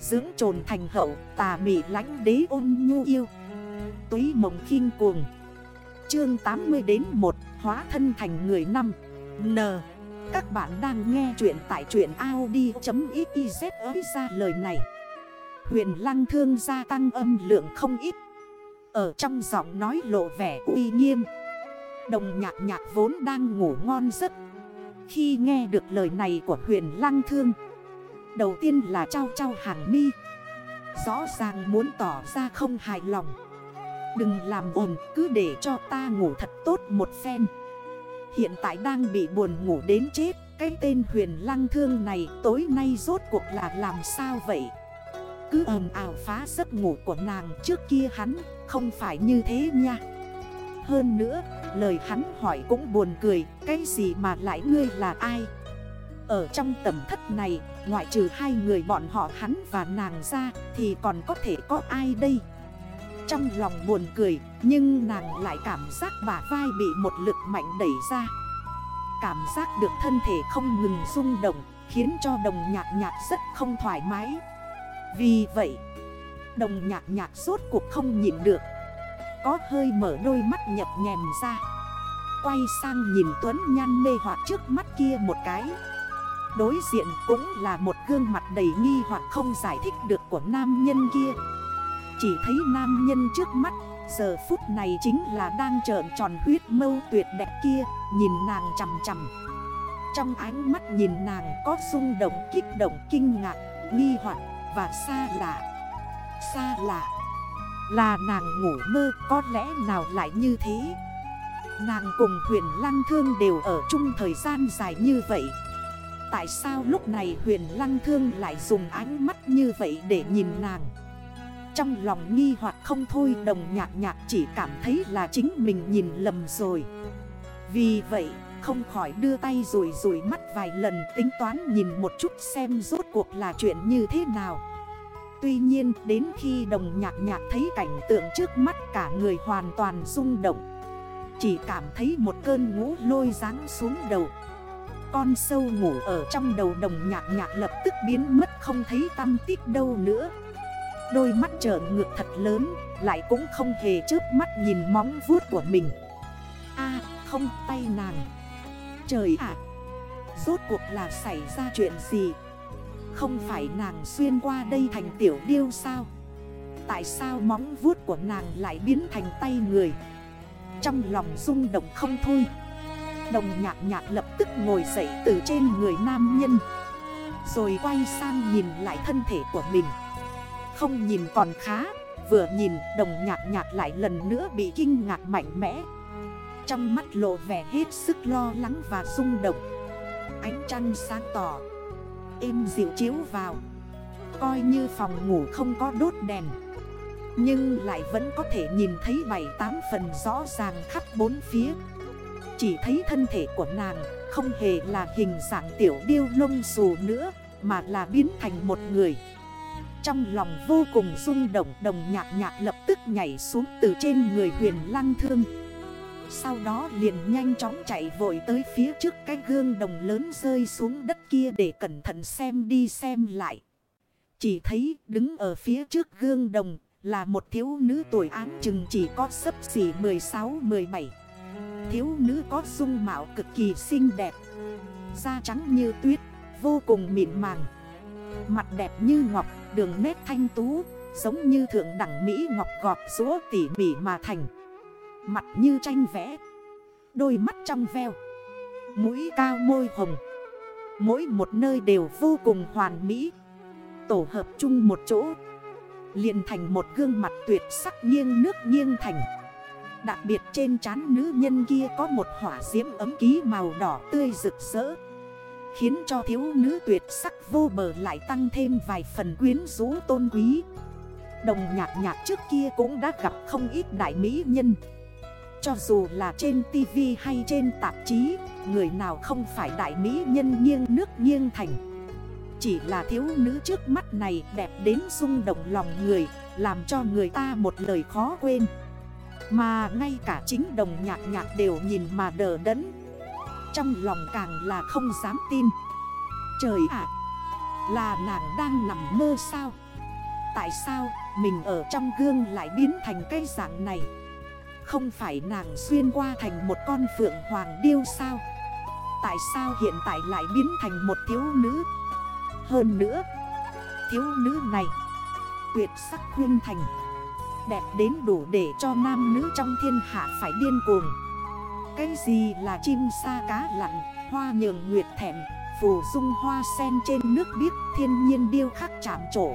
Dưỡng trồn thành hậu, tà mị lánh đế ôn nhu yêu. Túy mộng khinh cuồng. Chương 80 đến 1 Hóa thân thành người năm. N. Các bạn đang nghe chuyện tại chuyện Audi.xyz ới ra lời này. Huyền lăng thương gia tăng âm lượng không ít. Ở trong giọng nói lộ vẻ uy nghiêm. Đồng nhạc nhạc vốn đang ngủ ngon giấc. Khi nghe được lời này của huyền lăng thương Đầu tiên là trao trao hàng mi. Rõ ràng muốn tỏ ra không hài lòng. Đừng làm ồn, cứ để cho ta ngủ thật tốt một phen. Hiện tại đang bị buồn ngủ đến chết, Cái tên huyền lăng thương này tối nay rốt cuộc là làm sao vậy? Cứ ồn ào phá giấc ngủ của nàng trước kia hắn, Không phải như thế nha. Hơn nữa, lời hắn hỏi cũng buồn cười, Cái gì mà lại ngươi là ai? Ở trong tầm thất này, Ngoại trừ hai người bọn họ hắn và nàng ra, Thì còn có thể có ai đây? Trong lòng buồn cười, Nhưng nàng lại cảm giác bả vai bị một lực mạnh đẩy ra. Cảm giác được thân thể không ngừng rung động, Khiến cho đồng nhạc nhạc rất không thoải mái. Vì vậy, Đồng nhạc nhạc suốt cuộc không nhịn được. Có hơi mở đôi mắt nhập nhèm ra. Quay sang nhìn Tuấn Nhan mê hoặc trước mắt kia một cái. Đối diện cũng là một gương mặt đầy nghi hoặc không giải thích được của nam nhân kia. Chỉ thấy nam nhân trước mắt, Giờ phút này chính là đang trợn tròn huyết mâu tuyệt đẹp kia, Nhìn nàng chầm chầm Trong ánh mắt nhìn nàng có rung động, kích động, kinh ngạc, Nghi hoặc và xa lạ. Xa lạ Là nàng ngủ mơ, có lẽ nào lại như thế? Nàng cùng huyền lăng thương đều ở chung thời gian dài như vậy. Tại sao lúc này huyền lăng thương lại dùng ánh mắt như vậy để nhìn nàng? Trong lòng nghi hoặc không thôi, đồng nhạc nhạc chỉ cảm thấy là chính mình nhìn lầm rồi. Vì vậy, không khỏi đưa tay rủi rủi mắt vài lần, tính toán nhìn một chút xem rốt cuộc là chuyện như thế nào. Tuy nhiên, đến khi đồng nhạc nhạc thấy cảnh tượng trước mắt, cả người hoàn toàn rung động. Chỉ cảm thấy một cơn ngũ lôi ráng xuống đầu con sâu ngủ ở trong đầu đồng nhạc nhạc lập tức biến mất không thấy tâm tích đâu nữa. Đôi mắt trợn ngược thật lớn, Lại cũng không hề chớp mắt nhìn móng vuốt của mình. A, không, tay nàng. Trời ạ! Rốt cuộc là xảy ra chuyện gì? Không phải nàng xuyên qua đây thành tiểu điêu sao? Tại sao móng vuốt của nàng lại biến thành tay người? Trong lòng rung động không thôi. Đồng nhạc nhạc lập tức ngồi dậy từ trên người nam nhân. Rồi quay sang nhìn lại thân thể của mình. Không nhìn còn khá, Vừa nhìn đồng nhạc nhạc lại lần nữa bị kinh ngạc mạnh mẽ. Trong mắt lộ vẻ hết sức lo lắng và rung động. Ánh trăng sáng tỏ, Êm dịu chiếu vào. Coi như phòng ngủ không có đốt đèn, Nhưng lại vẫn có thể nhìn thấy bảy tám phần rõ ràng khắp bốn phía chỉ thấy thân thể của nàng không hề là hình dạng tiểu điêu lông xù nữa, Mà là biến thành một người. Trong lòng vô cùng rung động, đồng nhạc nhạc lập tức nhảy xuống từ trên người huyền lăng thương. Sau đó liền nhanh chóng chạy vội tới phía trước cái gương đồng lớn rơi xuống đất kia để cẩn thận xem đi xem lại. Chỉ thấy đứng ở phía trước gương đồng là một thiếu nữ tuổi án chừng chỉ có sấp xỉ 16-17 Thiếu nữ có dung mạo cực kỳ xinh đẹp. Da trắng như tuyết, Vô cùng mịn màng. Mặt đẹp như ngọc, Đường nét thanh tú, Giống như thượng đẳng Mỹ ngọc gọt rúa tỉ mỉ mà thành. Mặt như tranh vẽ, Đôi mắt trong veo, Mũi cao môi hồng. Mỗi một nơi đều vô cùng hoàn mỹ. Tổ hợp chung một chỗ, liền thành một gương mặt tuyệt sắc nghiêng nước nghiêng thành. Đặc biệt trên trán nữ nhân kia có một hỏa diễm ấm ký màu đỏ tươi rực rỡ, Khiến cho thiếu nữ tuyệt sắc vô bờ lại tăng thêm vài phần quyến rũ tôn quý. Đồng nhạc nhạc trước kia cũng đã gặp không ít đại mỹ nhân. Cho dù là trên tivi hay trên tạp chí, Người nào không phải đại mỹ nhân nghiêng nước nghiêng thành. Chỉ là thiếu nữ trước mắt này đẹp đến rung động lòng người, Làm cho người ta một lời khó quên mà ngay cả chính đồng nhạc nhạc đều nhìn mà đờ đẫn. Trong lòng càng là không dám tin. Trời ạ! Là nàng đang nằm mơ sao? Tại sao mình ở trong gương lại biến thành cái dạng này? Không phải nàng xuyên qua thành một con phượng hoàng điêu sao? Tại sao hiện tại lại biến thành một thiếu nữ? Hơn nữa, Thiếu nữ này, Tuyệt sắc khuyên thành. Đẹp đến đủ để cho nam nữ trong thiên hạ phải điên cuồng. Cái gì là chim sa cá lặn, Hoa nhường nguyệt thẹn, Phù dung hoa sen trên nước biếc, Thiên nhiên điêu khắc chạm trổ.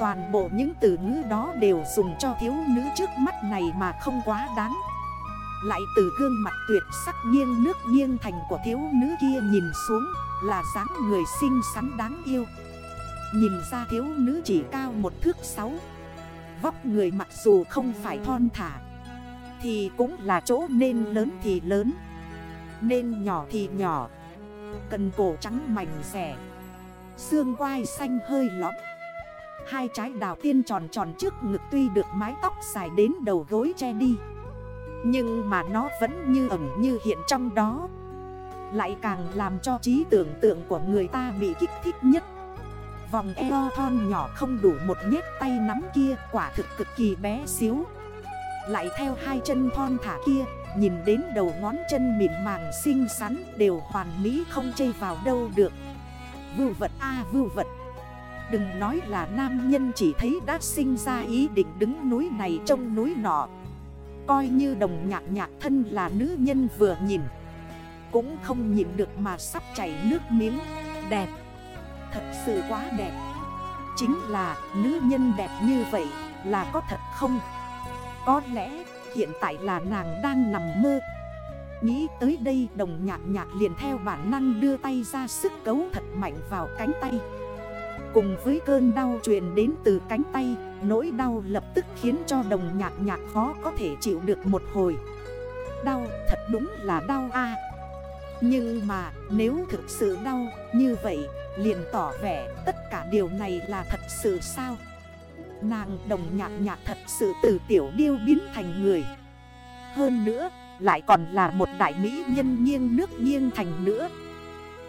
Toàn bộ những từ ngữ đó đều dùng cho thiếu nữ trước mắt này mà không quá đáng. Lại từ gương mặt tuyệt sắc nghiêng nước nghiêng thành của thiếu nữ kia nhìn xuống, Là dáng người xinh xắn đáng yêu. Nhìn ra thiếu nữ chỉ cao một thước sáu Vóc người mặc dù không phải thon thả, Thì cũng là chỗ nên lớn thì lớn, Nên nhỏ thì nhỏ. Cần cổ trắng mảnh rẻ Xương quai xanh hơi lõm. Hai trái đào tiên tròn tròn trước ngực tuy được mái tóc dài đến đầu gối che đi, Nhưng mà nó vẫn như ẩn như hiện trong đó. Lại càng làm cho trí tưởng tượng của người ta bị kích thích nhất. Vòng eo thon nhỏ không đủ một nhét tay nắm kia quả thực cực kỳ bé xíu. Lại theo hai chân thon thả kia Nhìn đến đầu ngón chân mịn màng xinh xắn Đều hoàn mỹ không chây vào đâu được. Vưu vật a à, vưu vật. Đừng nói là nam nhân chỉ thấy đã sinh ra ý định đứng núi này trong núi nọ. Coi như đồng nhạc nhạc thân là nữ nhân vừa nhìn Cũng không nhìn được mà sắp chảy nước miếng. Đẹp. Thật sự quá đẹp. Chính là nữ nhân đẹp như vậy là có thật không? Có lẽ hiện tại là nàng đang nằm mơ. Nghĩ tới đây đồng nhạc nhạc liền theo bản năng đưa tay ra sức cấu thật mạnh vào cánh tay. Cùng với cơn đau truyền đến từ cánh tay, Nỗi đau lập tức khiến cho đồng nhạc nhạc khó có thể chịu được một hồi. Đau thật đúng là đau a. Nhưng mà, nếu thực sự đau như vậy, liền tỏ vẻ tất cả điều này là thật sự sao Nàng đồng nhạc nhạc thật sự từ tiểu điêu biến thành người Hơn nữa, lại còn là một đại mỹ nhân nghiêng nước nghiêng thành nữa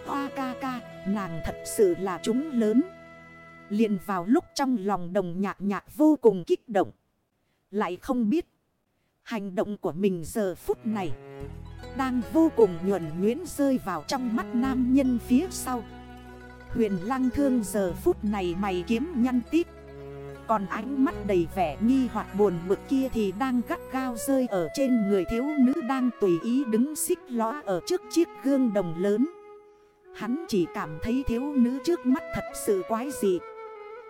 Hoa ca ca, nàng thật sự là chúng lớn liền vào lúc trong lòng đồng nhạc nhạc vô cùng kích động. Lại không biết. Hành động của mình giờ phút này. Đang vô cùng nhuẩn nguyễn rơi vào trong mắt nam nhân phía sau. Huyền lăng thương giờ phút này mày kiếm nhăn tít. Còn ánh mắt đầy vẻ nghi hoặc buồn bực kia thì đang gắt gao rơi ở trên người thiếu nữ đang tùy ý đứng xích lõa ở trước chiếc gương đồng lớn. Hắn chỉ cảm thấy thiếu nữ trước mắt thật sự quái dị.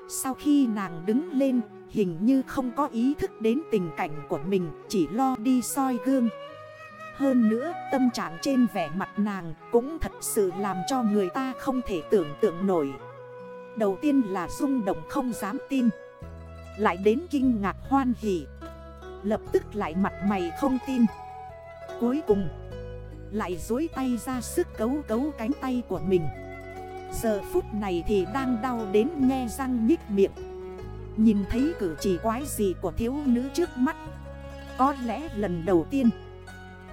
Sau khi nàng đứng lên, Hình như không có ý thức đến tình cảnh của mình, Chỉ lo đi soi gương hơn nữa, tâm trạng trên vẻ mặt nàng Cũng thật sự làm cho người ta không thể tưởng tượng nổi. Đầu tiên là rung động không dám tin. Lại đến kinh ngạc hoan hỉ. Lập tức lại mặt mày không tin. Cuối cùng, Lại dối tay ra sức cấu cấu cánh tay của mình. Giờ phút này thì đang đau đến nghe răng nhích miệng. Nhìn thấy cử chỉ quái gì của thiếu nữ trước mắt, Có lẽ lần đầu tiên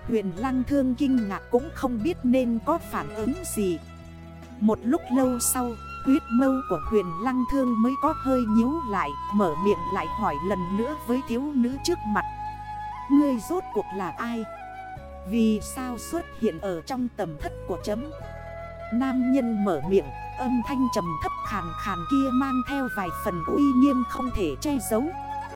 Huyền lăng thương kinh ngạc cũng không biết nên có phản ứng gì Một lúc lâu sau, Huyết mâu của huyền lăng thương mới có hơi nhíu lại, Mở miệng lại hỏi lần nữa với thiếu nữ trước mặt Ngươi rốt cuộc là ai? Vì sao xuất hiện ở trong tầm thất của chấm? Nam nhân mở miệng, Âm thanh trầm thấp khàn khàn kia mang theo vài phần uy nghiêm không thể che giấu